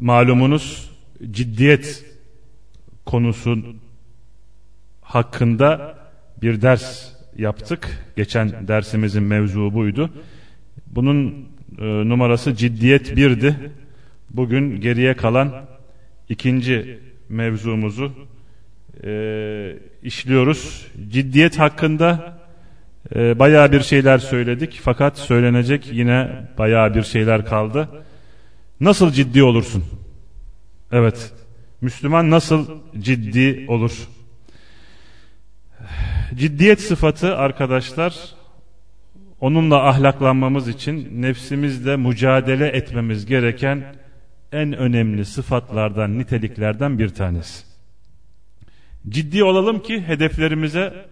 malumunuz ciddiyet konusu hakkında bir ders yaptık. Geçen dersimizin mevzu buydu. Bunun e, numarası ciddiyet birdi. Bugün geriye kalan ikinci mevzumuzu e, işliyoruz. Ciddiyet hakkında e, bayağı bir şeyler söyledik fakat söylenecek yine bayağı bir şeyler kaldı. Nasıl ciddi olursun? Evet. Müslüman nasıl ciddi olur? Ciddiyet sıfatı arkadaşlar onunla ahlaklanmamız için nefsimizle mücadele etmemiz gereken en önemli sıfatlardan, niteliklerden bir tanesi. Ciddi olalım ki hedeflerimize,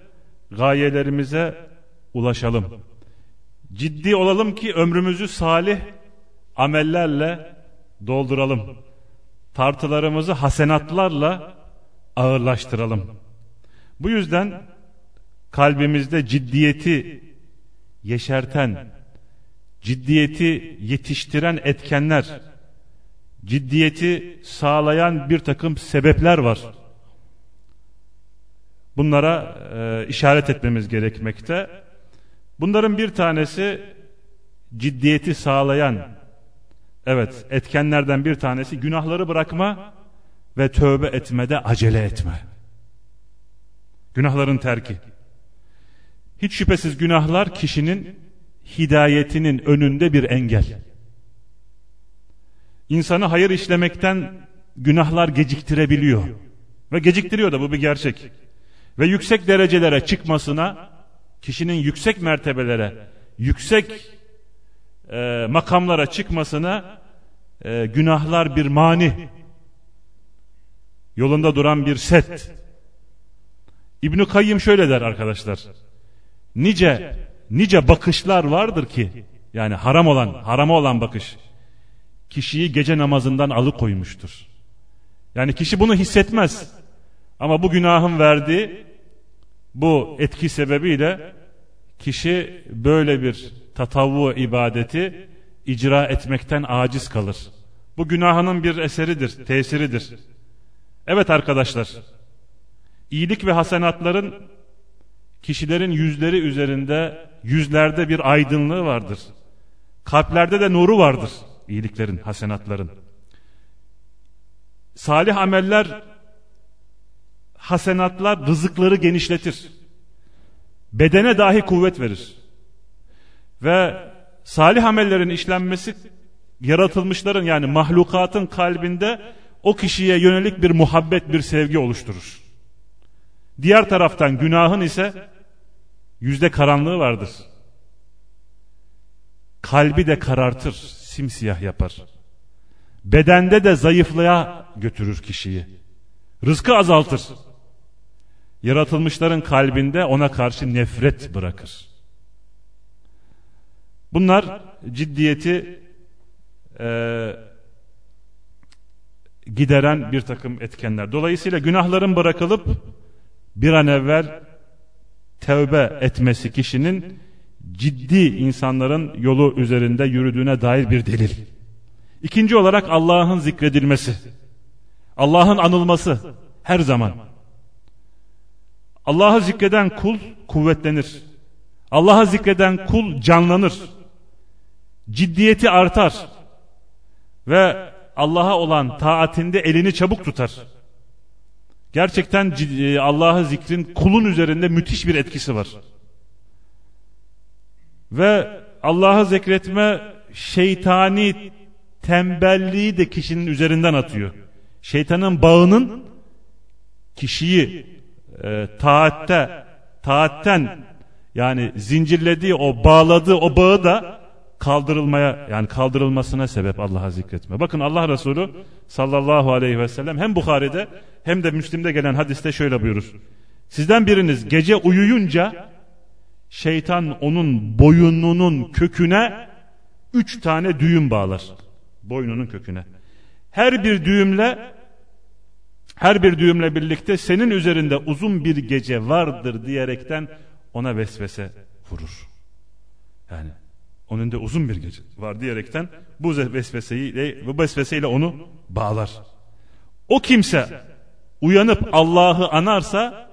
gayelerimize ulaşalım. Ciddi olalım ki ömrümüzü salih amellerle dolduralım. Tartılarımızı hasenatlarla ağırlaştıralım. Bu yüzden kalbimizde ciddiyeti yeşerten, ciddiyeti yetiştiren etkenler, ciddiyeti sağlayan bir takım sebepler var. Bunlara e, işaret etmemiz gerekmekte. Bunların bir tanesi ciddiyeti sağlayan evet etkenlerden bir tanesi günahları bırakma ve tövbe etmede acele etme. Günahların terki. Hiç şüphesiz günahlar kişinin hidayetinin önünde bir engel. İnsanı hayır işlemekten günahlar geciktirebiliyor. Ve geciktiriyor da bu bir gerçek. Ve yüksek derecelere çıkmasına, kişinin yüksek mertebelere, yüksek e, makamlara çıkmasına e, günahlar bir mani. Yolunda duran bir set. İbn-i Kayyım şöyle der arkadaşlar. Nice, nice bakışlar vardır ki, yani haram olan, harama olan bakış, kişiyi gece namazından alıkoymuştur. Yani kişi bunu hissetmez. Ama bu günahın verdiği bu etki sebebiyle kişi böyle bir tatavvu ibadeti icra etmekten aciz kalır. Bu günahının bir eseridir, tesiridir. Evet arkadaşlar, iyilik ve hasenatların kişilerin yüzleri üzerinde, yüzlerde bir aydınlığı vardır. Kalplerde de nuru vardır iyiliklerin, hasenatların. Salih ameller, hasenatlar rızıkları genişletir. Bedene dahi kuvvet verir. Ve salih amellerin işlenmesi yaratılmışların yani mahlukatın kalbinde o kişiye yönelik bir muhabbet, bir sevgi oluşturur. Diğer taraftan günahın ise yüzde karanlığı vardır. Kalbi de karartır, simsiyah yapar. Bedende de zayıflığa götürür kişiyi. Rızkı azaltır. Yaratılmışların kalbinde ona karşı nefret bırakır. Bunlar ciddiyeti e, gideren bir takım etkenler. Dolayısıyla günahların bırakılıp bir an evvel tevbe etmesi kişinin ciddi insanların yolu üzerinde yürüdüğüne dair bir delil. İkinci olarak Allah'ın zikredilmesi. Allah'ın anılması her zaman. Allah'ı zikreden kul kuvvetlenir. Allah'ı zikreden kul canlanır. Ciddiyeti artar. Ve Allah'a olan taatinde elini çabuk tutar. Gerçekten e, Allah'ı zikrin kulun üzerinde müthiş bir etkisi var. Ve Allah'ı zikretme şeytani tembelliği de kişinin üzerinden atıyor. Şeytanın bağının kişiyi e, taatte, taatten yani zincirlediği o bağladığı o bağı da kaldırılmaya yani kaldırılmasına sebep Allah'a zikretme. Bakın Allah Resulü sallallahu aleyhi ve sellem hem Bukhari'de hem de Müslim'de gelen hadiste şöyle buyurur. Sizden biriniz gece uyuyunca şeytan onun boyununun köküne üç tane düğüm bağlar. Boynunun köküne. Her bir düğümle her bir düğümle birlikte senin üzerinde uzun bir gece vardır diyerekten ona vesvese vurur. Yani onun da uzun bir gece var diyerekten bu vesveseyle, bu vesveseyle onu bağlar. O kimse uyanıp Allah'ı anarsa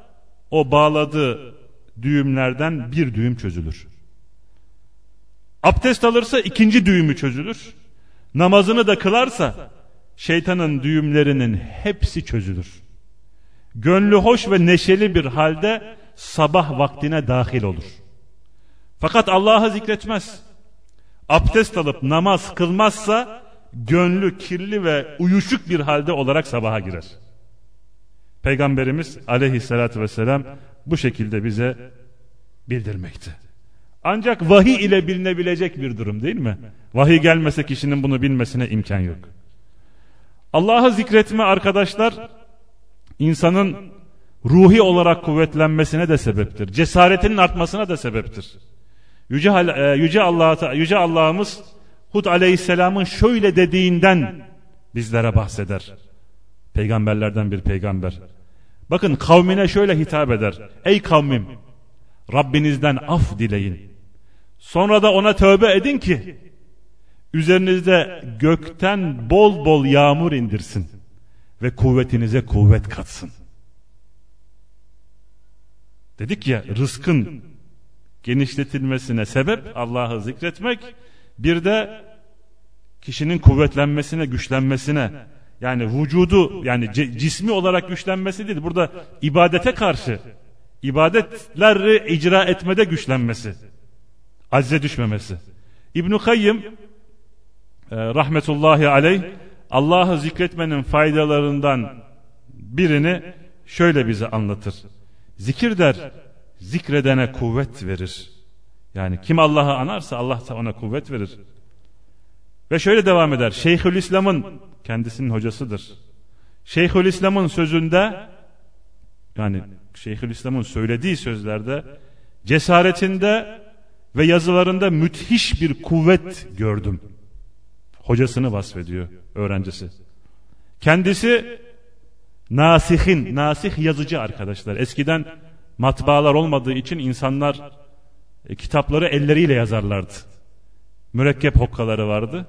o bağladığı düğümlerden bir düğüm çözülür. Abdest alırsa ikinci düğümü çözülür. Namazını da kılarsa şeytanın düğümlerinin hepsi çözülür. Gönlü hoş ve neşeli bir halde sabah vaktine dahil olur. Fakat Allah'ı zikretmez. Abdest alıp namaz kılmazsa gönlü kirli ve uyuşuk bir halde olarak sabaha girer. Peygamberimiz aleyhissalatü vesselam bu şekilde bize bildirmekte. Ancak vahiy ile bilinebilecek bir durum değil mi? Vahiy gelmese kişinin bunu bilmesine imkan yok. Allah'ı zikretme arkadaşlar insanın ruhi olarak kuvvetlenmesine de sebeptir. Cesaretinin artmasına da sebeptir. Yüce, e, Yüce, Allah, Yüce Allah'ımız Hud Aleyhisselam'ın şöyle dediğinden bizlere bahseder. Peygamberlerden bir peygamber. Bakın kavmine şöyle hitap eder. Ey kavmim Rabbinizden af dileyin. Sonra da ona tövbe edin ki üzerinizde gökten bol bol yağmur indirsin ve kuvvetinize kuvvet katsın. Dedik ya rızkın genişletilmesine sebep Allah'ı zikretmek bir de kişinin kuvvetlenmesine güçlenmesine yani vücudu yani cismi olarak güçlenmesi değil burada ibadete karşı ibadetleri icra etmede güçlenmesi acze düşmemesi. İbn-i Kayyım e, rahmetullahi aleyh Allah'ı zikretmenin faydalarından birini şöyle bize anlatır. Zikir der zikredene kuvvet verir yani kim Allah'ı anarsa Allah da ona kuvvet verir ve şöyle devam eder Şeyhülislam'ın kendisinin hocasıdır Şeyhülislam'ın sözünde yani Şeyhülislam'ın söylediği sözlerde cesaretinde ve yazılarında müthiş bir kuvvet gördüm. Hocasını vasfediyor öğrencisi. Kendisi nasihin, nasih yazıcı arkadaşlar. Eskiden matbaalar olmadığı için insanlar e, kitapları elleriyle yazarlardı. Mürekkep hokkaları vardı.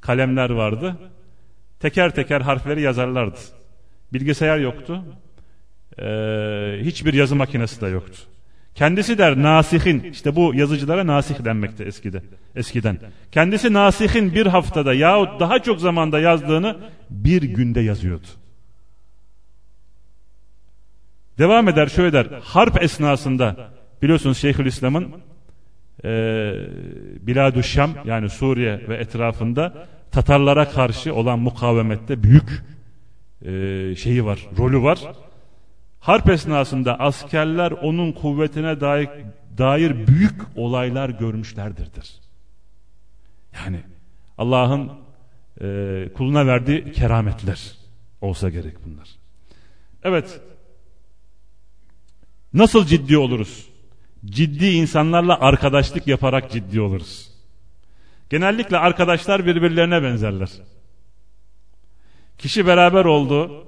Kalemler vardı. Teker teker harfleri yazarlardı. Bilgisayar yoktu. Ee, hiçbir yazı makinesi de yoktu. Kendisi der nasihin işte bu yazıcılara nasih denmekte eskide, eskiden. Kendisi nasihin bir haftada yahut daha çok zamanda yazdığını bir günde yazıyordu. Devam eder şöyle der harp esnasında biliyorsunuz Şeyhülislam'ın e, Biladü Şam yani Suriye ve etrafında Tatarlara karşı olan mukavemette büyük e, şeyi var, rolü var. Harp esnasında askerler onun kuvvetine dair, dair büyük olaylar görmüşlerdirdir. Yani Allah'ın e, kuluna verdiği kerametler olsa gerek bunlar. Evet. Nasıl ciddi oluruz? Ciddi insanlarla arkadaşlık yaparak ciddi oluruz. Genellikle arkadaşlar birbirlerine benzerler. Kişi beraber oldu,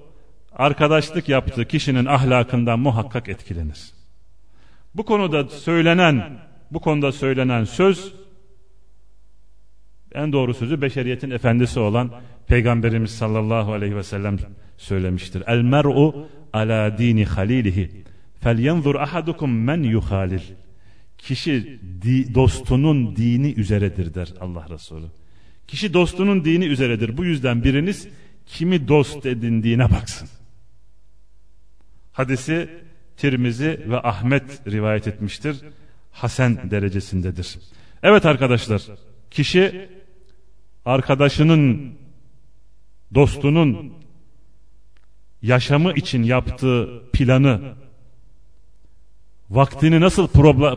arkadaşlık yaptığı kişinin ahlakından muhakkak etkilenir. Bu konuda söylenen, bu konuda söylenen söz en doğru sözü beşeriyetin efendisi olan Peygamberimiz sallallahu aleyhi ve sellem söylemiştir. El mer'u ala dini halilihi felyanzur ahadukum men yuhalil. Kişi di, dostunun dini üzeredir der Allah Resulü. Kişi dostunun dini üzeredir. Bu yüzden biriniz kimi dost edindiğine baksın. Hadisi Tirmizi ve Ahmet rivayet etmiştir. Hasen derecesindedir. Evet arkadaşlar, kişi arkadaşının, dostunun yaşamı için yaptığı planı, vaktini nasıl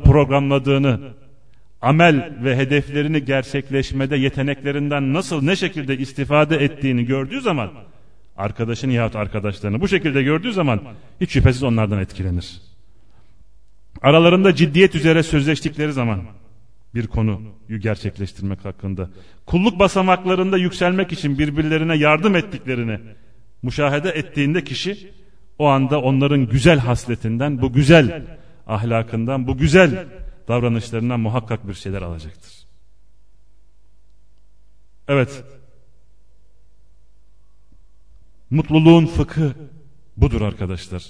programladığını amel ve hedeflerini gerçekleşmede yeteneklerinden nasıl ne şekilde istifade ettiğini gördüğü zaman arkadaşını yahut arkadaşlarını bu şekilde gördüğü zaman hiç şüphesiz onlardan etkilenir. Aralarında ciddiyet üzere sözleştikleri zaman bir konuyu gerçekleştirmek hakkında. Kulluk basamaklarında yükselmek için birbirlerine yardım ettiklerini müşahede ettiğinde kişi o anda onların güzel hasletinden, bu güzel ahlakından, bu güzel davranışlarından muhakkak bir şeyler alacaktır. Evet. Mutluluğun fıkı budur arkadaşlar.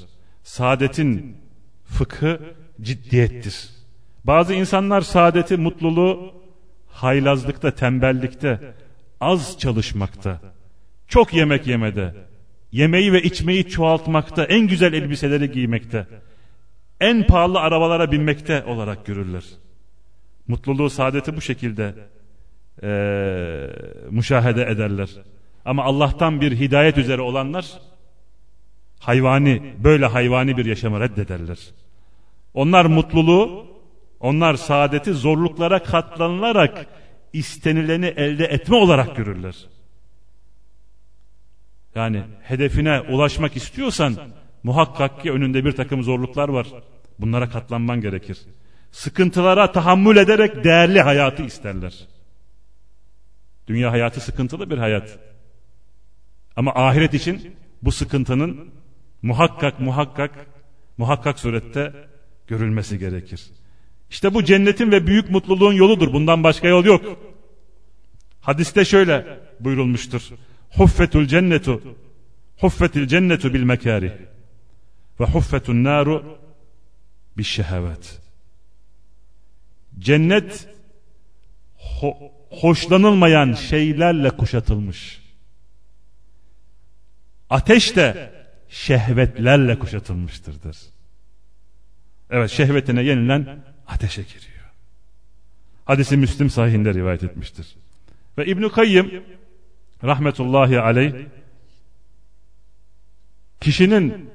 Saadetin fıkı ciddiyettir. Bazı insanlar saadeti, mutluluğu haylazlıkta, tembellikte, az çalışmakta, çok yemek yemede, yemeği ve içmeyi çoğaltmakta, en güzel elbiseleri giymekte, en pahalı arabalara binmekte olarak görürler. Mutluluğu, saadeti bu şekilde e, müşahede ederler. Ama Allah'tan bir hidayet üzere olanlar hayvani, böyle hayvani bir yaşamı reddederler. Onlar mutluluğu, onlar saadeti zorluklara katlanılarak istenileni elde etme olarak görürler. Yani hedefine ulaşmak istiyorsan muhakkak ki önünde bir takım zorluklar var. Bunlara katlanman gerekir. Sıkıntılara tahammül ederek değerli hayatı isterler. Dünya hayatı sıkıntılı bir hayat. Ama ahiret için bu sıkıntının muhakkak muhakkak muhakkak surette görülmesi gerekir. İşte bu cennetin ve büyük mutluluğun yoludur. Bundan başka yol yok. Hadiste şöyle buyurulmuştur. Huffetul cennetu Huffetil cennetu bil mekarih ve huffetun naru bir şehvet. Cennet ho hoşlanılmayan şeylerle kuşatılmış. Ateş de şehvetlerle kuşatılmıştır. Evet şehvetine yenilen ateşe giriyor. Hadisi Müslim sahihinde rivayet etmiştir. Ve İbn Kayyım rahmetullahi aleyh kişinin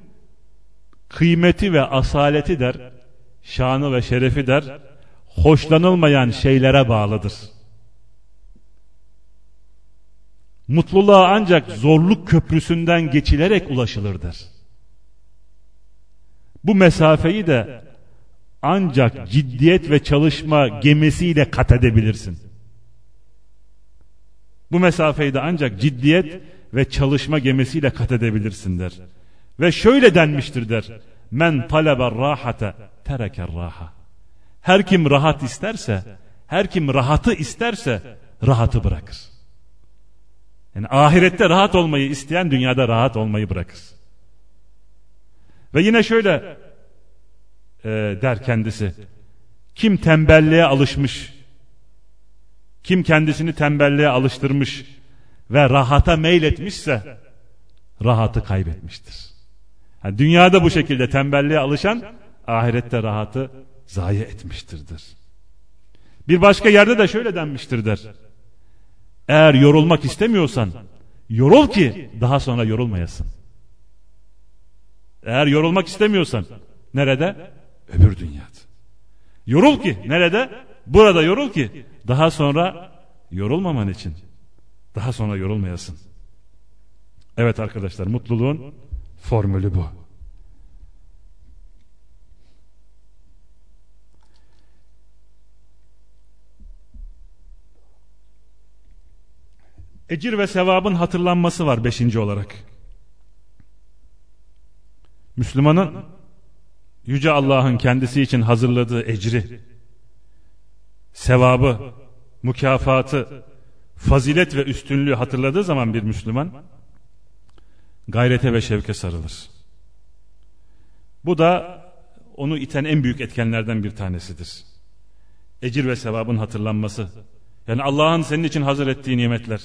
kıymeti ve asaleti der, şanı ve şerefi der, hoşlanılmayan şeylere bağlıdır. Mutluluğa ancak zorluk köprüsünden geçilerek ulaşılır der. Bu mesafeyi de ancak ciddiyet ve çalışma gemisiyle kat edebilirsin. Bu mesafeyi de ancak ciddiyet ve çalışma gemisiyle kat edebilirsin der. Ve şöyle denmiştir der. Men talebe rahate tereker raha. Her kim rahat isterse, her kim rahatı isterse rahatı bırakır. Yani ahirette rahat olmayı isteyen dünyada rahat olmayı bırakır. Ve yine şöyle e, der kendisi. Kim tembelliğe alışmış, kim kendisini tembelliğe alıştırmış ve rahata meyletmişse rahatı kaybetmiştir. Yani dünyada bu şekilde tembelliğe alışan ahirette rahatı zayi etmiştirdir. Bir başka yerde de şöyle denmiştir der. Eğer yorulmak istemiyorsan yorul ki daha sonra yorulmayasın. Eğer yorulmak istemiyorsan nerede? Öbür dünyada. Yorul ki nerede? Burada yorul ki daha sonra yorulmaman için. Daha sonra yorulmayasın. Evet arkadaşlar mutluluğun formülü bu. Ecir ve sevabın hatırlanması var beşinci olarak. Müslümanın Yüce Allah'ın kendisi için hazırladığı ecri, sevabı, mükafatı, fazilet ve üstünlüğü hatırladığı zaman bir Müslüman gayrete ve şevke sarılır. Bu da onu iten en büyük etkenlerden bir tanesidir. Ecir ve sevabın hatırlanması. Yani Allah'ın senin için hazır ettiği nimetler.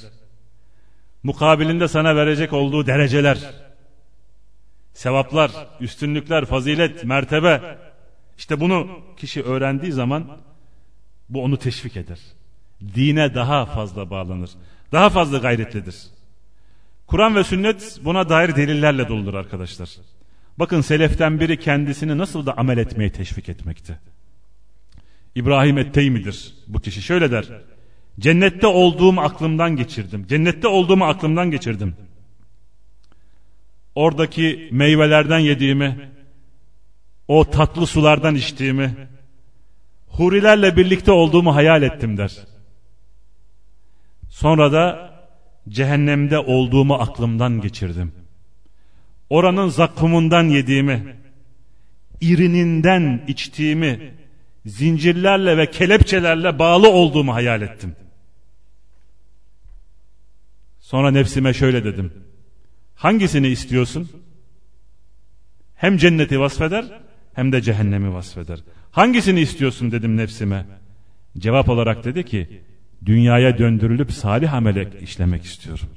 Mukabilinde sana verecek olduğu dereceler. Sevaplar, üstünlükler, fazilet, mertebe. İşte bunu kişi öğrendiği zaman bu onu teşvik eder. Dine daha fazla bağlanır. Daha fazla gayretlidir. Kur'an ve sünnet buna dair delillerle doludur arkadaşlar. Bakın seleften biri kendisini nasıl da amel etmeye teşvik etmekte. İbrahim Etteymi'dir bu kişi. Şöyle der. Cennette olduğum aklımdan geçirdim. Cennette olduğumu aklımdan geçirdim. Oradaki meyvelerden yediğimi, o tatlı sulardan içtiğimi, hurilerle birlikte olduğumu hayal ettim der. Sonra da cehennemde olduğumu aklımdan geçirdim. Oranın zakkumundan yediğimi, irininden içtiğimi, zincirlerle ve kelepçelerle bağlı olduğumu hayal ettim. Sonra nefsime şöyle dedim. Hangisini istiyorsun? Hem cenneti vasfeder hem de cehennemi vasfeder. Hangisini istiyorsun dedim nefsime. Cevap olarak dedi ki dünyaya döndürülüp salih amele işlemek istiyorum.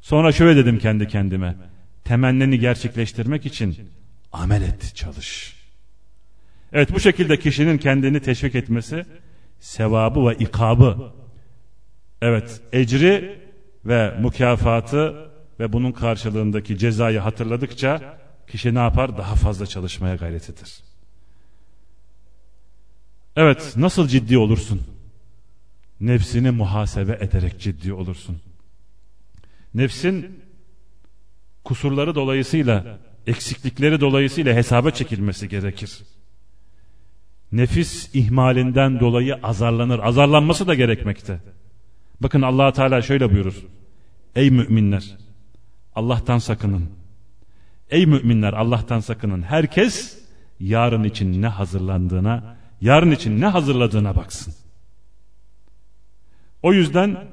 Sonra şöyle dedim kendi kendime. Temennini gerçekleştirmek için amel et, çalış. Evet bu şekilde kişinin kendini teşvik etmesi sevabı ve ikabı evet ecri ve mükafatı ve bunun karşılığındaki cezayı hatırladıkça kişi ne yapar? Daha fazla çalışmaya gayret eder. Evet nasıl ciddi olursun? Nefsini muhasebe ederek ciddi olursun. Nefsin kusurları dolayısıyla, eksiklikleri dolayısıyla hesaba çekilmesi gerekir. Nefis ihmalinden dolayı azarlanır. Azarlanması da gerekmekte. Bakın allah Teala şöyle buyurur. Ey müminler! Allah'tan sakının. Ey müminler Allah'tan sakının. Herkes yarın için ne hazırlandığına, yarın için ne hazırladığına baksın. O yüzden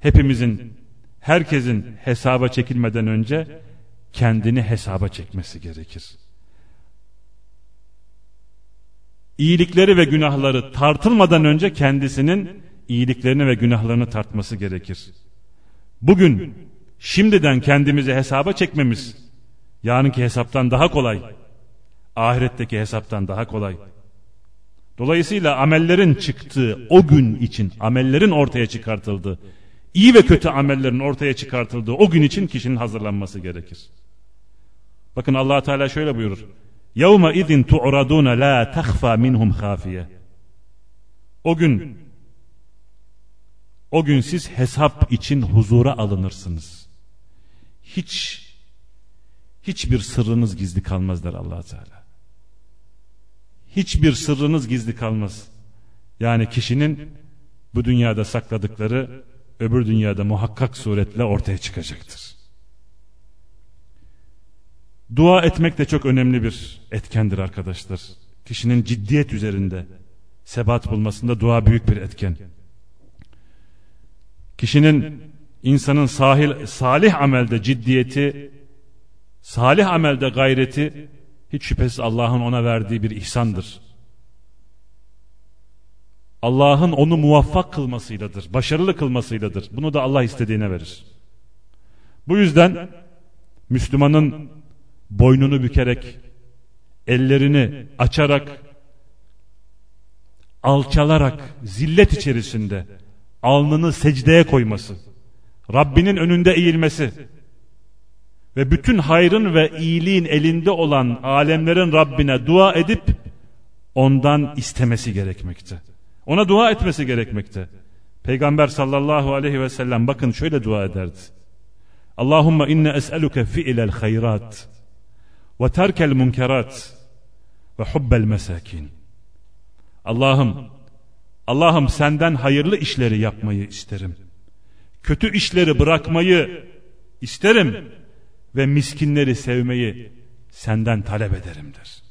hepimizin, herkesin hesaba çekilmeden önce kendini hesaba çekmesi gerekir. İyilikleri ve günahları tartılmadan önce kendisinin iyiliklerini ve günahlarını tartması gerekir. Bugün şimdiden kendimizi hesaba çekmemiz yarınki hesaptan daha kolay. Ahiretteki hesaptan daha kolay. Dolayısıyla amellerin çıktığı o gün için, amellerin ortaya çıkartıldığı, iyi ve kötü amellerin ortaya çıkartıldığı o gün için kişinin hazırlanması gerekir. Bakın Allah Teala şöyle buyurur. Yevme izin tu'radun la tahfa minhum hafiye. O gün o gün siz hesap için huzura alınırsınız. Hiç hiçbir sırrınız gizli kalmaz der Allah Teala. Hiçbir sırrınız gizli kalmaz. Yani kişinin bu dünyada sakladıkları öbür dünyada muhakkak suretle ortaya çıkacaktır. Dua etmek de çok önemli bir etkendir arkadaşlar. Kişinin ciddiyet üzerinde sebat bulmasında dua büyük bir etken. Kişinin insanın sahil, salih amelde ciddiyeti, salih amelde gayreti hiç şüphesiz Allah'ın ona verdiği bir ihsandır. Allah'ın onu muvaffak kılmasıyladır, başarılı kılmasıyladır. Bunu da Allah istediğine verir. Bu yüzden Müslümanın boynunu bükerek, ellerini açarak, alçalarak, zillet içerisinde alnını secdeye koyması, Rabbinin önünde eğilmesi ve bütün hayrın ve iyiliğin elinde olan alemlerin Rabbine dua edip ondan istemesi gerekmekte. Ona dua etmesi gerekmekte. Peygamber sallallahu aleyhi ve sellem bakın şöyle dua ederdi. Allahümme inne es'eluke fi'ilel hayrat ve terkel munkerat ve hubbel mesakin. Allah'ım Allah'ım senden hayırlı işleri yapmayı isterim. Kötü işleri bırakmayı isterim ve miskinleri sevmeyi senden talep ederimdir.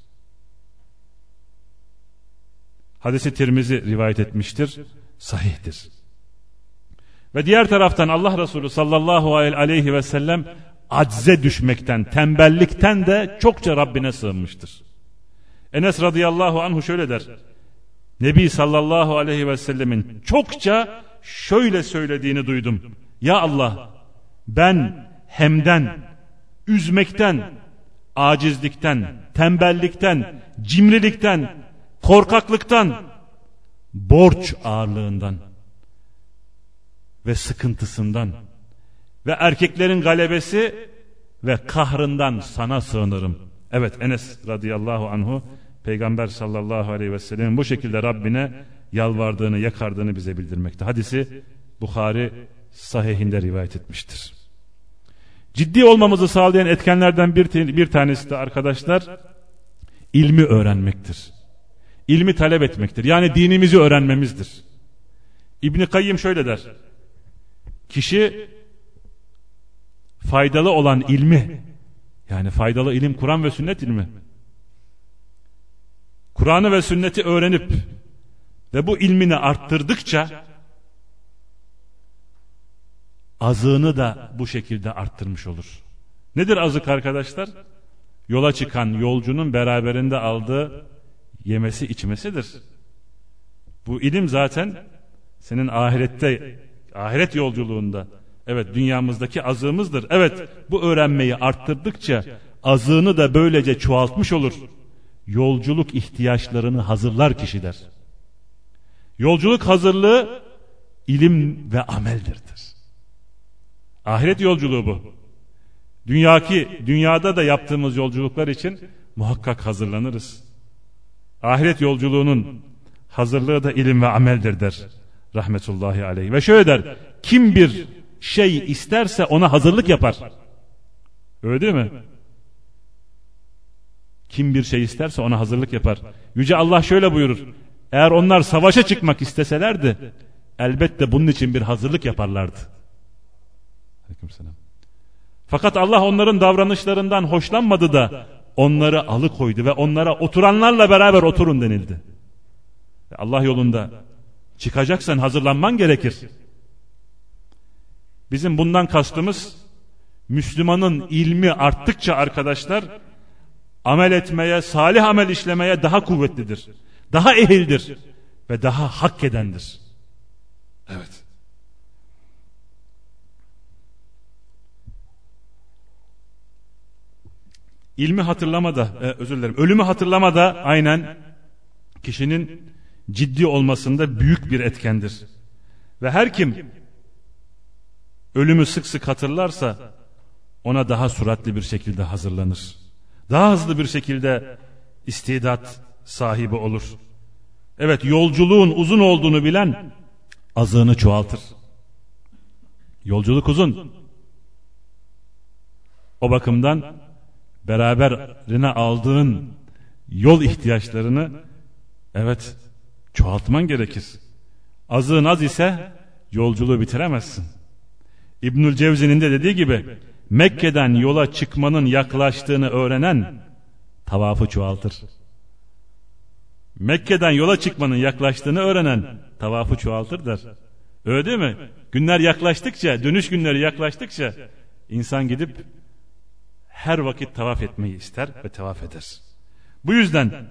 Hadisi Tirmizi rivayet etmiştir. Sahihtir. Ve diğer taraftan Allah Resulü sallallahu aleyhi ve sellem acze düşmekten, tembellikten de çokça Rabbine sığınmıştır. Enes radıyallahu anhu şöyle der. Nebi sallallahu aleyhi ve sellemin çokça şöyle söylediğini duydum. Ya Allah ben hemden, üzmekten, acizlikten, tembellikten, cimrilikten, korkaklıktan, borç ağırlığından ve sıkıntısından ve erkeklerin galebesi ve kahrından sana sığınırım. Evet Enes radıyallahu anhu Peygamber sallallahu aleyhi ve sellem'in bu şekilde Rabbine yalvardığını, yakardığını bize bildirmekte. Hadisi Bukhari sahihinde rivayet etmiştir. Ciddi olmamızı sağlayan etkenlerden bir, bir tanesi de arkadaşlar ilmi öğrenmektir. İlmi talep etmektir. Yani dinimizi öğrenmemizdir. İbni Kayyım şöyle der. Kişi faydalı olan ilmi yani faydalı ilim Kur'an ve sünnet ilmi. Kur'an'ı ve sünneti öğrenip ve bu ilmini arttırdıkça azığını da bu şekilde arttırmış olur. Nedir azık arkadaşlar? Yola çıkan yolcunun beraberinde aldığı yemesi içmesidir. Bu ilim zaten senin ahirette ahiret yolculuğunda evet dünyamızdaki azığımızdır. Evet bu öğrenmeyi arttırdıkça azığını da böylece çoğaltmış olur. Yolculuk ihtiyaçlarını hazırlar kişiler. Yolculuk hazırlığı ilim ve ameldirdir. Ahiret yolculuğu bu. Dünyaki, dünyada da yaptığımız yolculuklar için muhakkak hazırlanırız. Ahiret yolculuğunun hazırlığı da ilim ve ameldir der. Rahmetullahi aleyh. Ve şöyle der. Kim bir şey isterse ona hazırlık yapar. Öyle değil mi? Kim bir şey isterse ona hazırlık yapar. Yüce Allah şöyle buyurur. Eğer onlar savaşa çıkmak isteselerdi elbette bunun için bir hazırlık yaparlardı. Aleykümselam. Fakat Allah onların davranışlarından hoşlanmadı da onları alıkoydu ve onlara oturanlarla beraber oturun denildi. Allah yolunda çıkacaksan hazırlanman gerekir. Bizim bundan kastımız Müslümanın ilmi arttıkça arkadaşlar amel etmeye, salih amel işlemeye daha kuvvetlidir. Daha ehildir ve daha hak edendir. Evet. İlmi hatırlamada, e, özür dilerim, ölümü hatırlamada aynen kişinin ciddi olmasında büyük bir etkendir. Ve her kim ölümü sık sık hatırlarsa ona daha suratlı bir şekilde hazırlanır. Daha hızlı bir şekilde istidat sahibi olur. Evet yolculuğun uzun olduğunu bilen azığını çoğaltır. Yolculuk uzun. O bakımdan beraberine aldığın yol ihtiyaçlarını evet çoğaltman gerekir. Azığın az ise yolculuğu bitiremezsin. İbnül Cevzi'nin de dediği gibi Mekke'den yola çıkmanın yaklaştığını öğrenen tavafı çoğaltır. Mekke'den yola çıkmanın yaklaştığını öğrenen tavafı çoğaltır der. Öyle değil mi? Günler yaklaştıkça, dönüş günleri yaklaştıkça insan gidip her vakit tavaf etmeyi ister ve tavaf eder. Bu yüzden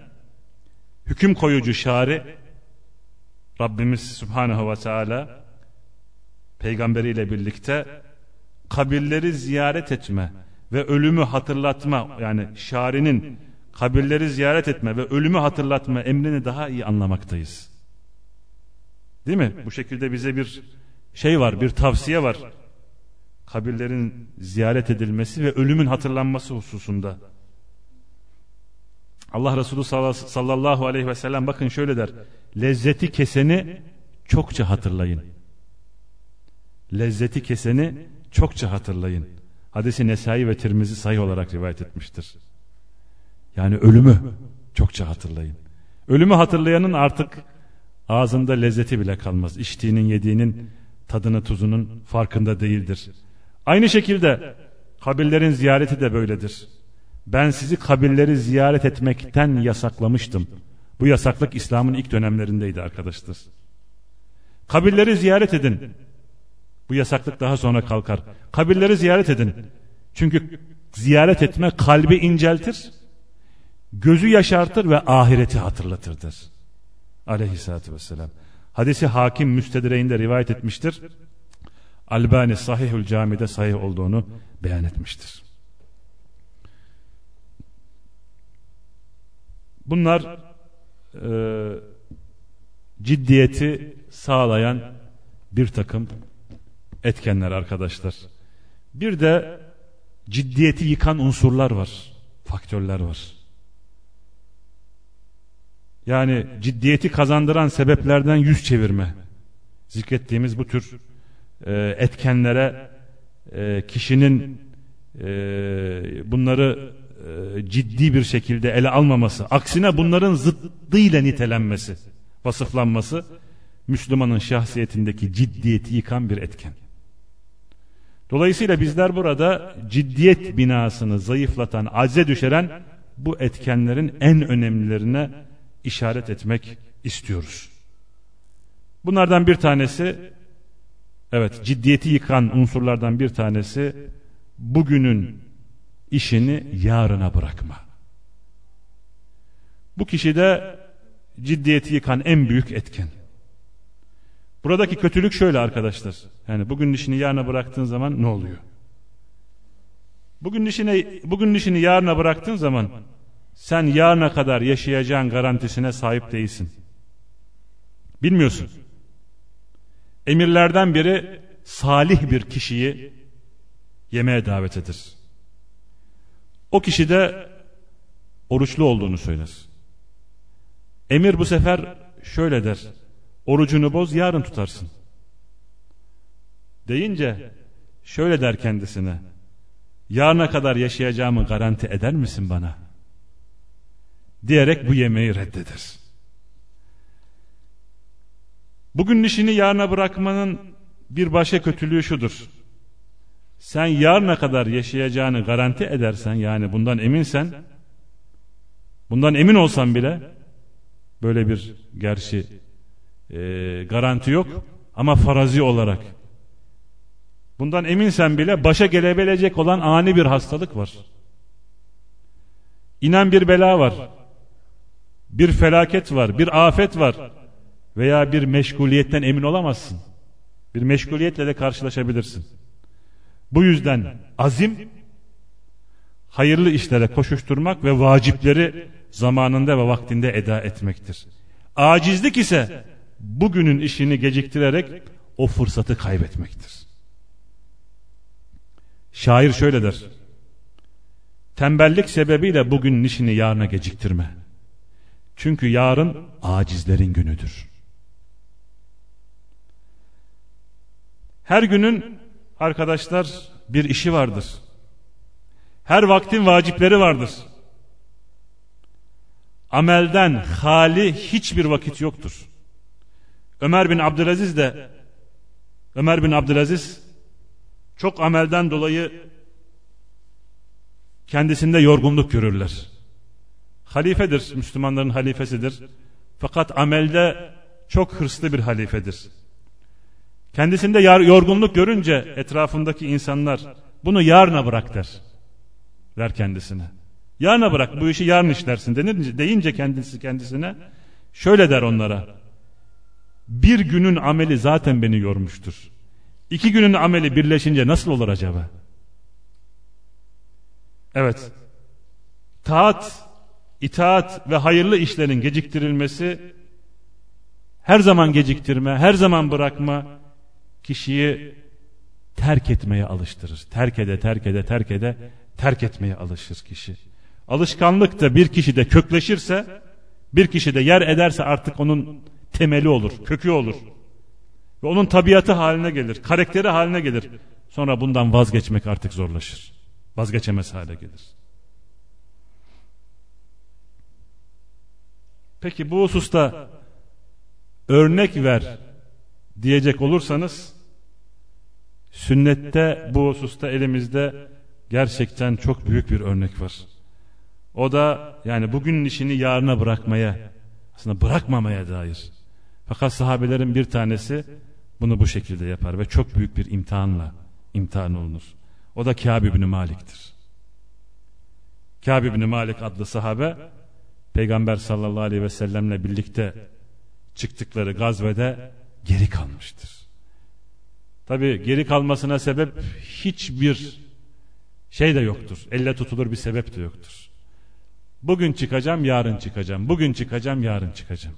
hüküm koyucu şari Rabbimiz Subhanahu ve Teala peygamberiyle birlikte kabirleri ziyaret etme ve ölümü hatırlatma yani şarinin kabirleri ziyaret etme ve ölümü hatırlatma emrini daha iyi anlamaktayız. Değil mi? Bu şekilde bize bir şey var, bir tavsiye var. Kabirlerin ziyaret edilmesi ve ölümün hatırlanması hususunda. Allah Resulü sallallahu aleyhi ve sellem bakın şöyle der. Lezzeti keseni çokça hatırlayın. Lezzeti keseni çokça hatırlayın. Hadisi Nesai ve Tirmizi sayı olarak rivayet etmiştir. Yani ölümü çokça hatırlayın. Ölümü hatırlayanın artık ağzında lezzeti bile kalmaz. İçtiğinin yediğinin tadını tuzunun farkında değildir. Aynı şekilde kabirlerin ziyareti de böyledir. Ben sizi kabirleri ziyaret etmekten yasaklamıştım. Bu yasaklık İslam'ın ilk dönemlerindeydi arkadaşlar. Kabirleri ziyaret edin. Bu yasaklık daha sonra kalkar. Kabirleri ziyaret edin. Çünkü ziyaret etme kalbi inceltir, gözü yaşartır ve ahireti hatırlatırdır. Aleyhissalatü vesselam. Hadisi hakim müstedireğinde rivayet etmiştir. Albani Sahihül Cami'de sahih olduğunu beyan etmiştir. Bunlar e, ciddiyeti sağlayan bir takım etkenler arkadaşlar. Bir de ciddiyeti yıkan unsurlar var, faktörler var. Yani ciddiyeti kazandıran sebeplerden yüz çevirme. Zikrettiğimiz bu tür e, etkenlere e, kişinin e, bunları ciddi bir şekilde ele almaması, aksine bunların zıddıyla nitelenmesi, vasıflanması Müslümanın şahsiyetindeki ciddiyeti yıkan bir etken. Dolayısıyla bizler burada ciddiyet binasını zayıflatan, acze düşeren bu etkenlerin en önemlilerine işaret etmek istiyoruz. Bunlardan bir tanesi, evet ciddiyeti yıkan unsurlardan bir tanesi, bugünün işini yarına bırakma. Bu kişide ciddiyeti yıkan en büyük etken. Buradaki kötülük şöyle arkadaşlar. Yani bugün işini yarına bıraktığın zaman ne oluyor? Bugün işini bugün işini yarına bıraktığın zaman sen yarına kadar yaşayacağın garantisine sahip değilsin. Bilmiyorsun. Emirlerden biri salih bir kişiyi yemeğe davet eder. O kişi de oruçlu olduğunu söyler. Emir bu sefer şöyle der. Orucunu boz yarın tutarsın. Deyince şöyle der kendisine. Yarına kadar yaşayacağımı garanti eder misin bana? Diyerek bu yemeği reddeder. Bugün işini yarına bırakmanın bir başka kötülüğü şudur. Sen yarına kadar yaşayacağını garanti edersen yani bundan eminsen bundan emin olsan bile böyle bir gerçi e, garanti yok ama farazi olarak bundan eminsen bile başa gelebilecek olan ani bir hastalık var. İnen bir bela var. Bir felaket var, bir afet var veya bir meşguliyetten emin olamazsın. Bir meşguliyetle de karşılaşabilirsin. Bu yüzden azim hayırlı işlere koşuşturmak ve vacipleri zamanında ve vaktinde eda etmektir. Acizlik ise bugünün işini geciktirerek o fırsatı kaybetmektir. Şair şöyle der. Tembellik sebebiyle bugünün işini yarına geciktirme. Çünkü yarın acizlerin günüdür. Her günün arkadaşlar bir işi vardır. Her vaktin vacipleri vardır. Amelden hali hiçbir vakit yoktur. Ömer bin Abdülaziz de Ömer bin Abdülaziz çok amelden dolayı kendisinde yorgunluk görürler. Halifedir, Müslümanların halifesidir. Fakat amelde çok hırslı bir halifedir. Kendisinde yorgunluk görünce etrafındaki insanlar bunu yarına bırak der. Der kendisine. Yarına bırak bu işi yarın işlersin denir, deyince kendisi kendisine şöyle der onlara. Bir günün ameli zaten beni yormuştur. İki günün ameli birleşince nasıl olur acaba? Evet. Taat, itaat ve hayırlı işlerin geciktirilmesi her zaman geciktirme, her zaman bırakma kişiyi terk etmeye alıştırır. Terk ede, terk ede, terk ede, terk etmeye alışır kişi. Alışkanlık da bir kişide kökleşirse, bir kişide yer ederse artık onun temeli olur, kökü olur. Ve onun tabiatı haline gelir, karakteri haline gelir. Sonra bundan vazgeçmek artık zorlaşır. Vazgeçemez hale gelir. Peki bu hususta örnek ver diyecek olursanız sünnette bu hususta elimizde gerçekten çok büyük bir örnek var. O da yani bugünün işini yarına bırakmaya aslında bırakmamaya dair. Fakat sahabelerin bir tanesi bunu bu şekilde yapar ve çok büyük bir imtihanla imtihan olunur. O da Kâb ibn Malik'tir. Kâb ibn Malik adlı sahabe Peygamber sallallahu aleyhi ve sellemle birlikte çıktıkları gazvede geri kalmıştır. Tabi geri kalmasına sebep hiçbir şey de yoktur. Elle tutulur bir sebep de yoktur. Bugün çıkacağım, yarın çıkacağım. Bugün çıkacağım, yarın çıkacağım.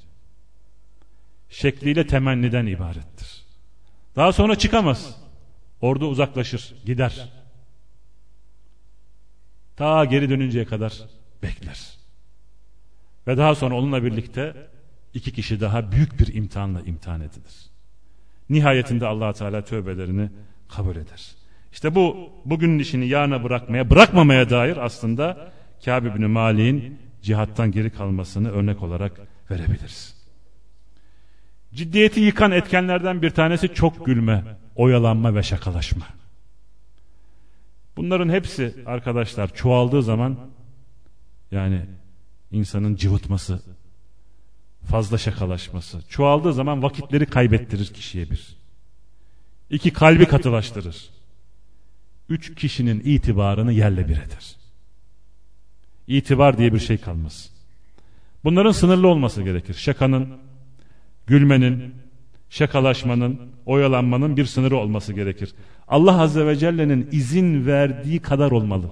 Şekliyle temenniden ibarettir. Daha sonra çıkamaz. Ordu uzaklaşır, gider. Ta geri dönünceye kadar bekler. Ve daha sonra onunla birlikte iki kişi daha büyük bir imtihanla imtihan edilir. Nihayetinde allah Teala tövbelerini kabul eder. İşte bu bugünün işini yarına bırakmaya, bırakmamaya dair aslında Kâb bin Malik'in cihattan geri kalmasını örnek olarak verebiliriz. Ciddiyeti yıkan etkenlerden bir tanesi çok gülme, oyalanma ve şakalaşma. Bunların hepsi arkadaşlar çoğaldığı zaman yani insanın cıvıtması, fazla şakalaşması, çoğaldığı zaman vakitleri kaybettirir kişiye bir. İki kalbi katılaştırır. Üç kişinin itibarını yerle bir eder. İtibar diye bir şey kalmaz. Bunların sınırlı olması gerekir. Şakanın, gülmenin, şakalaşmanın, oyalanmanın bir sınırı olması gerekir. Allah Azze ve Celle'nin izin verdiği kadar olmalı.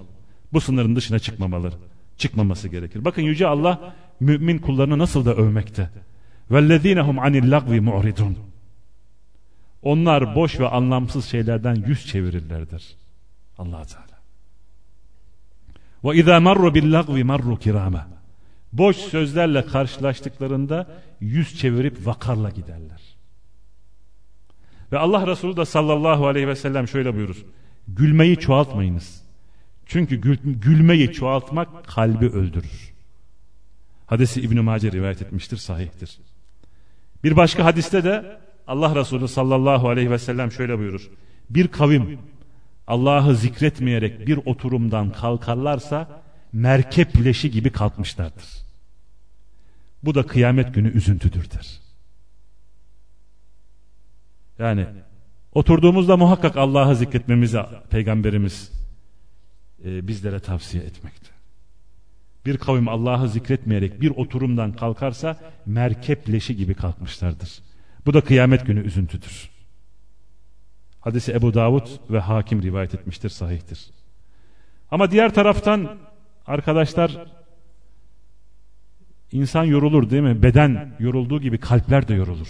Bu sınırın dışına çıkmamaları, çıkmaması gerekir. Bakın Yüce Allah mümin kullarını nasıl da övmekte. وَالَّذ۪ينَ هُمْ عَنِ اللَّغْوِ مُعْرِضُونَ Onlar boş ve anlamsız şeylerden yüz çevirirlerdir. allah Teala. وَاِذَا مَرُّ بِاللَّغْوِ مَرُّ كِرَامًا Boş sözlerle karşılaştıklarında yüz çevirip vakarla giderler. Ve Allah Resulü de sallallahu aleyhi ve sellem şöyle buyurur. Gülmeyi çoğaltmayınız. Çünkü gül, gülmeyi çoğaltmak kalbi öldürür. Hadisi İbn-i Mace rivayet etmiştir, sahihtir. Bir başka hadiste de Allah Resulü sallallahu aleyhi ve sellem şöyle buyurur. Bir kavim Allah'ı zikretmeyerek bir oturumdan kalkarlarsa merkep leşi gibi kalkmışlardır. Bu da kıyamet günü üzüntüdür der. Yani oturduğumuzda muhakkak Allah'ı zikretmemizi Peygamberimiz e, bizlere tavsiye etmekte. Bir kavim Allah'ı zikretmeyerek bir oturumdan kalkarsa merkep leşi gibi kalkmışlardır. Bu da kıyamet günü üzüntüdür. Hadisi Ebu Davud ve Hakim rivayet etmiştir, sahihtir. Ama diğer taraftan arkadaşlar insan yorulur değil mi? Beden yorulduğu gibi kalpler de yorulur.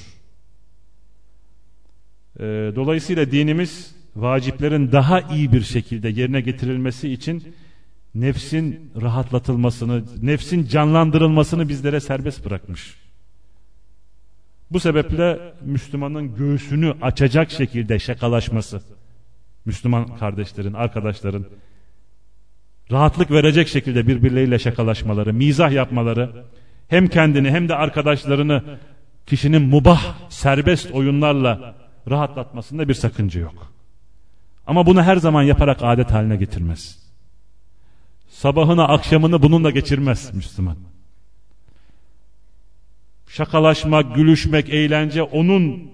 Ee, dolayısıyla dinimiz vaciplerin daha iyi bir şekilde yerine getirilmesi için nefsin rahatlatılmasını, nefsin canlandırılmasını bizlere serbest bırakmış. Bu sebeple Müslümanın göğsünü açacak şekilde şakalaşması, Müslüman kardeşlerin, arkadaşların rahatlık verecek şekilde birbirleriyle şakalaşmaları, mizah yapmaları, hem kendini hem de arkadaşlarını kişinin mubah, serbest oyunlarla rahatlatmasında bir sakınca yok. Ama bunu her zaman yaparak adet haline getirmez. Sabahını akşamını bununla geçirmez Müslüman. Şakalaşmak, gülüşmek, eğlence onun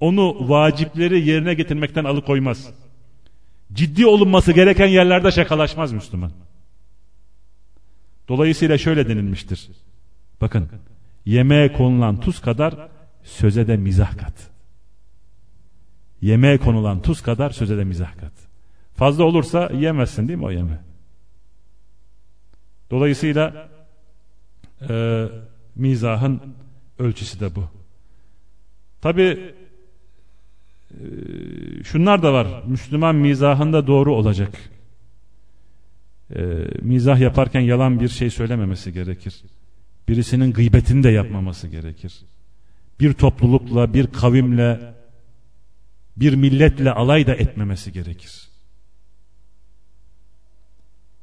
onu vacipleri yerine getirmekten alıkoymaz. Ciddi olunması gereken yerlerde şakalaşmaz Müslüman. Dolayısıyla şöyle denilmiştir. Bakın yemeğe konulan tuz kadar söze de mizah kat. Yemeğe konulan tuz kadar söze de mizah kat. Fazla olursa yemezsin değil mi o yeme? Dolayısıyla e, mizahın ölçüsü de bu. Tabi e, şunlar da var. Müslüman mizahında doğru olacak. E, mizah yaparken yalan bir şey söylememesi gerekir. Birisinin gıybetini de yapmaması gerekir. Bir toplulukla, bir kavimle, bir milletle alay da etmemesi gerekir.